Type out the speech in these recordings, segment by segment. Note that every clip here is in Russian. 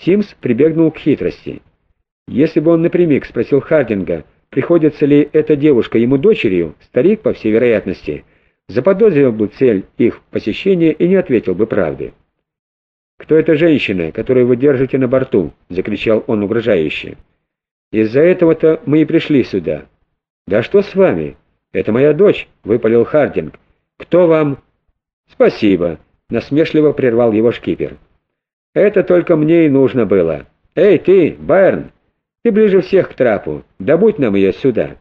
Симс прибегнул к хитрости. Если бы он напрямик спросил Хардинга, приходится ли эта девушка ему дочерью, старик, по всей вероятности, заподозрил бы цель их посещения и не ответил бы правды. «Кто эта женщина, которую вы держите на борту?» — закричал он угрожающе. «Из-за этого-то мы и пришли сюда». «Да что с вами? Это моя дочь», — выпалил Хардинг. «Кто вам...» «Спасибо», — насмешливо прервал его шкипер. «Это только мне и нужно было. Эй, ты, Байрон, ты ближе всех к трапу. Добудь нам ее сюда».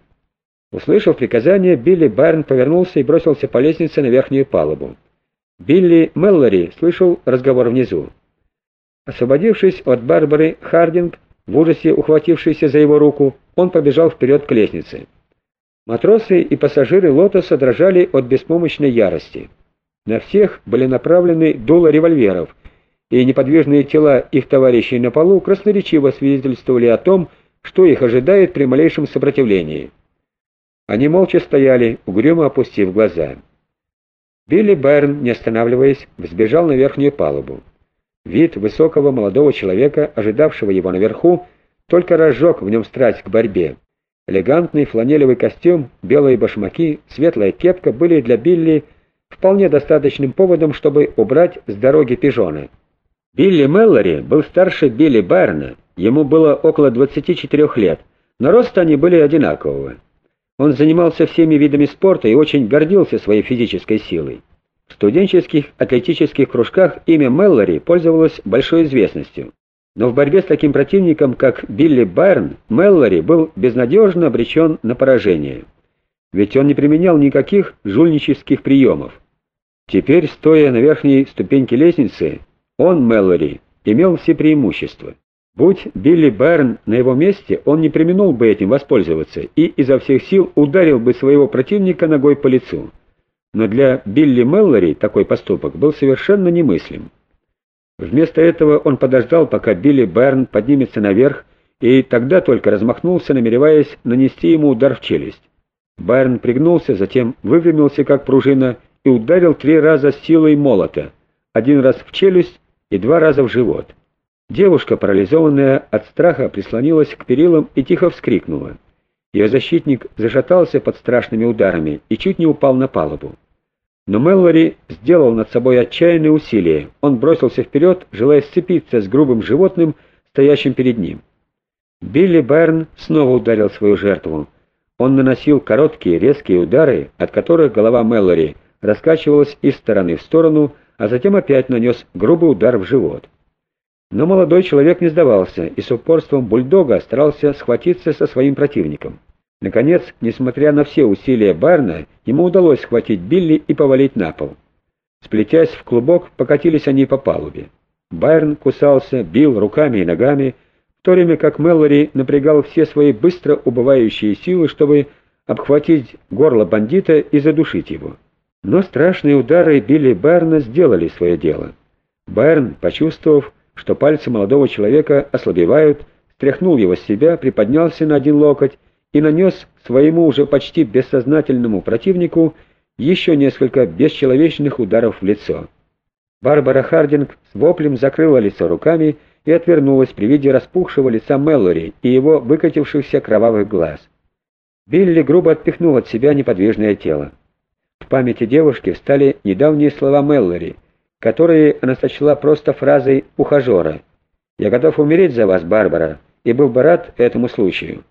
Услышав приказание, Билли Байрон повернулся и бросился по лестнице на верхнюю палубу. Билли Меллори слышал разговор внизу. Освободившись от Барбары, Хардинг, в ужасе ухватившийся за его руку, он побежал вперед к лестнице. Матросы и пассажиры «Лотоса» дрожали от беспомощной ярости. На всех были направлены дула револьверов, и неподвижные тела их товарищей на полу красноречиво свидетельствовали о том, что их ожидает при малейшем сопротивлении. Они молча стояли, угрюмо опустив глаза. Билли Байрон, не останавливаясь, взбежал на верхнюю палубу. Вид высокого молодого человека, ожидавшего его наверху, только разжег в нем страсть к борьбе. Элегантный фланелевый костюм, белые башмаки, светлая кепка были для Билли вполне достаточным поводом, чтобы убрать с дороги пижоны. Билли Меллори был старше Билли Байрона, ему было около 24 лет, но рост они были одинакового. Он занимался всеми видами спорта и очень гордился своей физической силой. В студенческих атлетических кружках имя Меллори пользовалось большой известностью. Но в борьбе с таким противником, как Билли Байрон, Меллори был безнадежно обречен на поражение. Ведь он не применял никаких жульнических приемов. Теперь, стоя на верхней ступеньке лестницы, он, Меллори, имел все преимущества. Будь Билли Байрон на его месте, он не применул бы этим воспользоваться и изо всех сил ударил бы своего противника ногой по лицу. Но для Билли Меллори такой поступок был совершенно немыслим. Вместо этого он подождал, пока Билли Байрон поднимется наверх, и тогда только размахнулся, намереваясь нанести ему удар в челюсть. Байрон пригнулся, затем выпрямился как пружина и ударил три раза силой молота, один раз в челюсть и два раза в живот. Девушка, парализованная от страха, прислонилась к перилам и тихо вскрикнула. Ее защитник зашатался под страшными ударами и чуть не упал на палубу. Но Меллори сделал над собой отчаянные усилия. Он бросился вперед, желая сцепиться с грубым животным, стоящим перед ним. Билли Берн снова ударил свою жертву. Он наносил короткие резкие удары, от которых голова Меллори раскачивалась из стороны в сторону, а затем опять нанес грубый удар в живот. Но молодой человек не сдавался и с упорством бульдога старался схватиться со своим противником. Наконец, несмотря на все усилия Барна, ему удалось схватить Билли и повалить на пол. Сплетясь в клубок, покатились они по палубе. Байрон кусался, бил руками и ногами, в то время как Меллори напрягал все свои быстро убывающие силы, чтобы обхватить горло бандита и задушить его. Но страшные удары Билли Байрона сделали свое дело. Байрон, почувствовав, что пальцы молодого человека ослабевают, стряхнул его с себя, приподнялся на один локоть и нанес своему уже почти бессознательному противнику еще несколько бесчеловечных ударов в лицо. Барбара Хардинг с воплем закрыла лицо руками и отвернулась при виде распухшего лица Мэллори и его выкатившихся кровавых глаз. Билли грубо отпихнул от себя неподвижное тело. В памяти девушки встали недавние слова Мэллори — которые она сочла просто фразой ухажера. «Я готов умереть за вас, Барбара», и был бы рад этому случаю.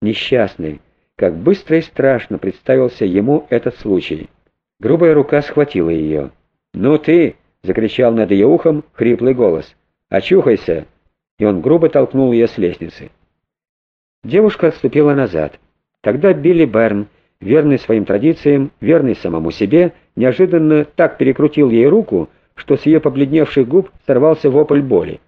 Несчастный, как быстро и страшно представился ему этот случай. Грубая рука схватила ее. «Ну ты!» — закричал над ее ухом хриплый голос. «Очухайся!» И он грубо толкнул ее с лестницы. Девушка отступила назад. Тогда Билли Берн, верный своим традициям, верный самому себе, неожиданно так перекрутил ей руку, что с ее побледневших губ сорвался вопль боли.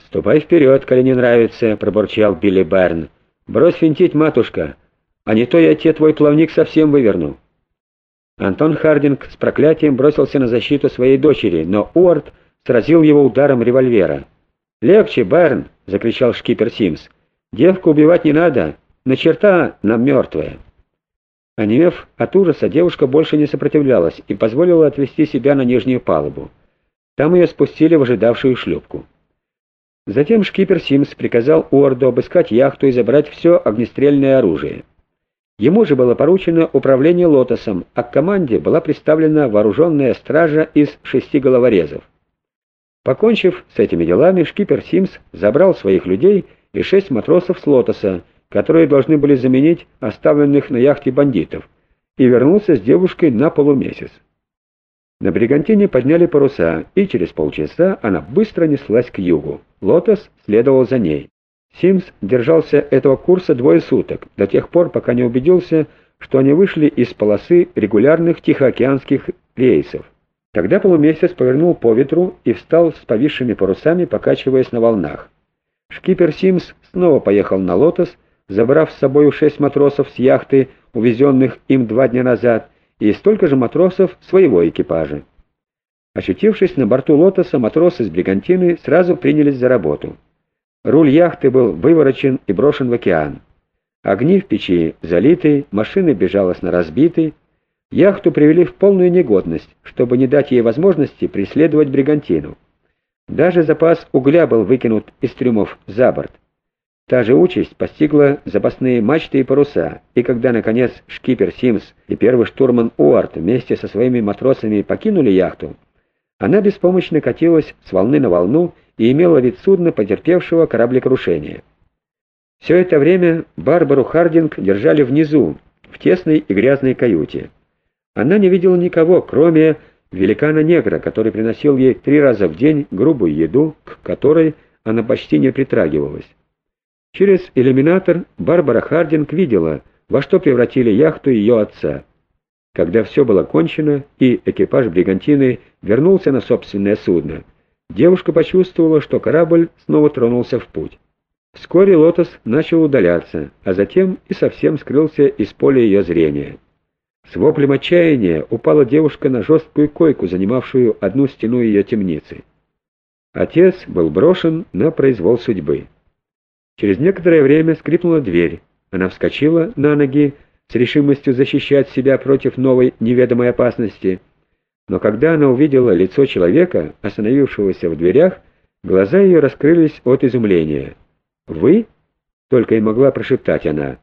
«Ступай вперед, коли не нравится», — пробурчал Билли Барн. «Брось финтить, матушка, а не то я тебе твой плавник совсем выверну». Антон Хардинг с проклятием бросился на защиту своей дочери, но Уорд сразил его ударом револьвера. «Легче, Барн!» — закричал шкипер Симс. «Девку убивать не надо, на черта нам мертвая». Онемев от ужаса, девушка больше не сопротивлялась и позволила отвести себя на нижнюю палубу. Там ее спустили в ожидавшую шлюпку. Затем шкипер Симс приказал Уорду обыскать яхту и забрать все огнестрельное оружие. Ему же было поручено управление «Лотосом», а к команде была представлена вооруженная стража из шести головорезов. Покончив с этими делами, шкипер Симс забрал своих людей и шесть матросов с «Лотоса», которые должны были заменить оставленных на яхте бандитов, и вернулся с девушкой на полумесяц. На бригантине подняли паруса, и через полчаса она быстро неслась к югу. «Лотос» следовал за ней. Симс держался этого курса двое суток, до тех пор, пока не убедился, что они вышли из полосы регулярных тихоокеанских рейсов. Тогда полумесяц повернул по ветру и встал с повисшими парусами, покачиваясь на волнах. Шкипер Симс снова поехал на «Лотос», забрав с собой шесть матросов с яхты, увезенных им два дня назад, и столько же матросов своего экипажа. Очутившись на борту «Лотоса», матросы с бригантины сразу принялись за работу. Руль яхты был выворочен и брошен в океан. Огни в печи залиты, машины безжалостно разбиты. Яхту привели в полную негодность, чтобы не дать ей возможности преследовать бригантину. Даже запас угля был выкинут из трюмов за борт. Та же участь постигла запасные мачты и паруса, и когда, наконец, шкипер Симс и первый штурман Уарт вместе со своими матросами покинули яхту, она беспомощно катилась с волны на волну и имела вид судна, потерпевшего кораблекрушение. Все это время Барбару Хардинг держали внизу, в тесной и грязной каюте. Она не видела никого, кроме великана-негра, который приносил ей три раза в день грубую еду, к которой она почти не притрагивалась. Через иллюминатор Барбара Хардинг видела, во что превратили яхту ее отца. Когда все было кончено и экипаж бригантины вернулся на собственное судно, девушка почувствовала, что корабль снова тронулся в путь. Вскоре «Лотос» начал удаляться, а затем и совсем скрылся из поля ее зрения. С воплем отчаяния упала девушка на жесткую койку, занимавшую одну стену ее темницы. Отец был брошен на произвол судьбы. Через некоторое время скрипнула дверь. Она вскочила на ноги с решимостью защищать себя против новой неведомой опасности. Но когда она увидела лицо человека, остановившегося в дверях, глаза ее раскрылись от изумления. «Вы?» — только и могла прошептать она.